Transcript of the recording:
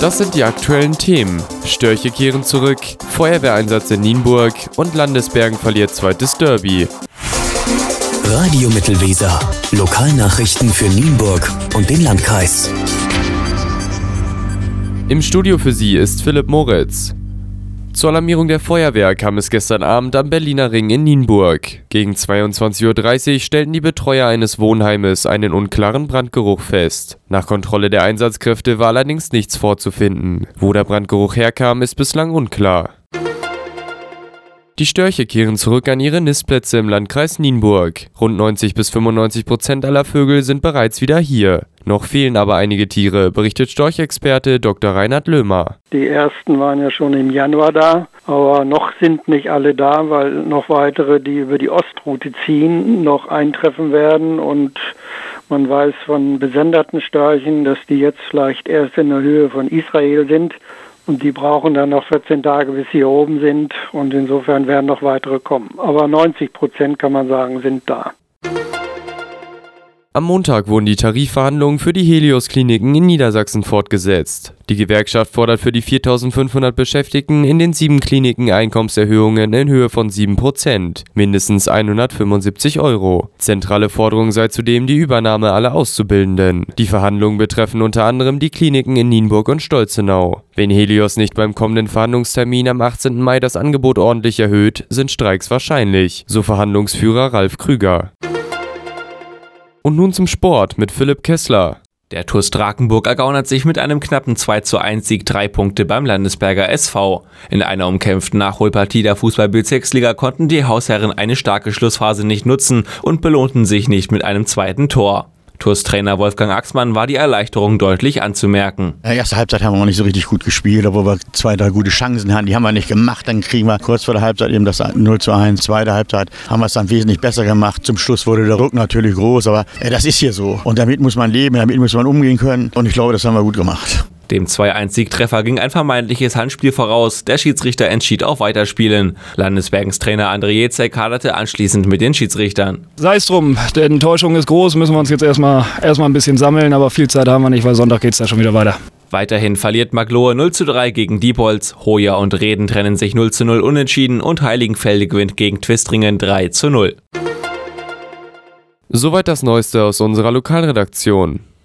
Das sind die aktuellen Themen. Störche kehren zurück, Feuerwehreinsatz in Nienburg und Landesbergen verliert zweites Derby. Radio Mittelweser. Lokalnachrichten für Nienburg und den Landkreis. Im Studio für Sie ist Philipp Moritz. Zur Alarmierung der Feuerwehr kam es gestern Abend am Berliner Ring in Nienburg. Gegen 22.30 Uhr stellten die Betreuer eines Wohnheimes einen unklaren Brandgeruch fest. Nach Kontrolle der Einsatzkräfte war allerdings nichts vorzufinden. Wo der Brandgeruch herkam, ist bislang unklar. Die Störche kehren zurück an ihre Nistplätze im Landkreis Nienburg. Rund 90 bis 95 Prozent aller Vögel sind bereits wieder hier. Noch fehlen aber einige Tiere, berichtet Storchexperte Dr. Reinhard Lömer. Die ersten waren ja schon im Januar da, aber noch sind nicht alle da, weil noch weitere, die über die Ostroute ziehen, noch eintreffen werden und man weiß von besenderten Störchen, dass die jetzt vielleicht erst in der Höhe von Israel sind und die brauchen dann noch 14 Tage, bis sie hier oben sind und insofern werden noch weitere kommen. Aber 90 Prozent kann man sagen, sind da. Am Montag wurden die Tarifverhandlungen für die Helios-Kliniken in Niedersachsen fortgesetzt. Die Gewerkschaft fordert für die 4.500 Beschäftigten in den sieben Kliniken Einkommenserhöhungen in Höhe von 7%, mindestens 175 Euro. Zentrale Forderung sei zudem die Übernahme aller Auszubildenden. Die Verhandlungen betreffen unter anderem die Kliniken in Nienburg und Stolzenau. Wenn Helios nicht beim kommenden Verhandlungstermin am 18. Mai das Angebot ordentlich erhöht, sind Streiks wahrscheinlich, so Verhandlungsführer Ralf Krüger. Und nun zum Sport mit Philipp Kessler. Der TuS Drakenburg ergaunert sich mit einem knappen 2 zu 1 Sieg drei Punkte beim Landesberger SV. In einer umkämpften Nachholpartie der Fußball-Bezirksliga konnten die Hausherren eine starke Schlussphase nicht nutzen und belohnten sich nicht mit einem zweiten Tor. TuS-Trainer Wolfgang Axmann war die Erleichterung deutlich anzumerken. In der Halbzeit haben wir noch nicht so richtig gut gespielt, obwohl wir zwei, drei gute Chancen hatten. Die haben wir nicht gemacht. Dann kriegen wir kurz vor der Halbzeit eben das 0 zu 1. Zweite Halbzeit haben wir es dann wesentlich besser gemacht. Zum Schluss wurde der Druck natürlich groß, aber äh, das ist hier so. Und damit muss man leben, damit muss man umgehen können. Und ich glaube, das haben wir gut gemacht. Dem 2-1-Siegtreffer ging ein vermeintliches Handspiel voraus. Der Schiedsrichter entschied auf Weiterspielen. Landesbergens Trainer André Jezek kaderte anschließend mit den Schiedsrichtern. Sei es drum, die Enttäuschung ist groß, müssen wir uns jetzt erstmal, erstmal ein bisschen sammeln, aber viel Zeit haben wir nicht, weil Sonntag geht es da schon wieder weiter. Weiterhin verliert Maglohe 0 zu 3 gegen Diepholz, Hoja und Reden trennen sich 0 zu 0 unentschieden und Heiligenfelde gewinnt gegen Twistringen 3 zu 0. Soweit das Neueste aus unserer Lokalredaktion.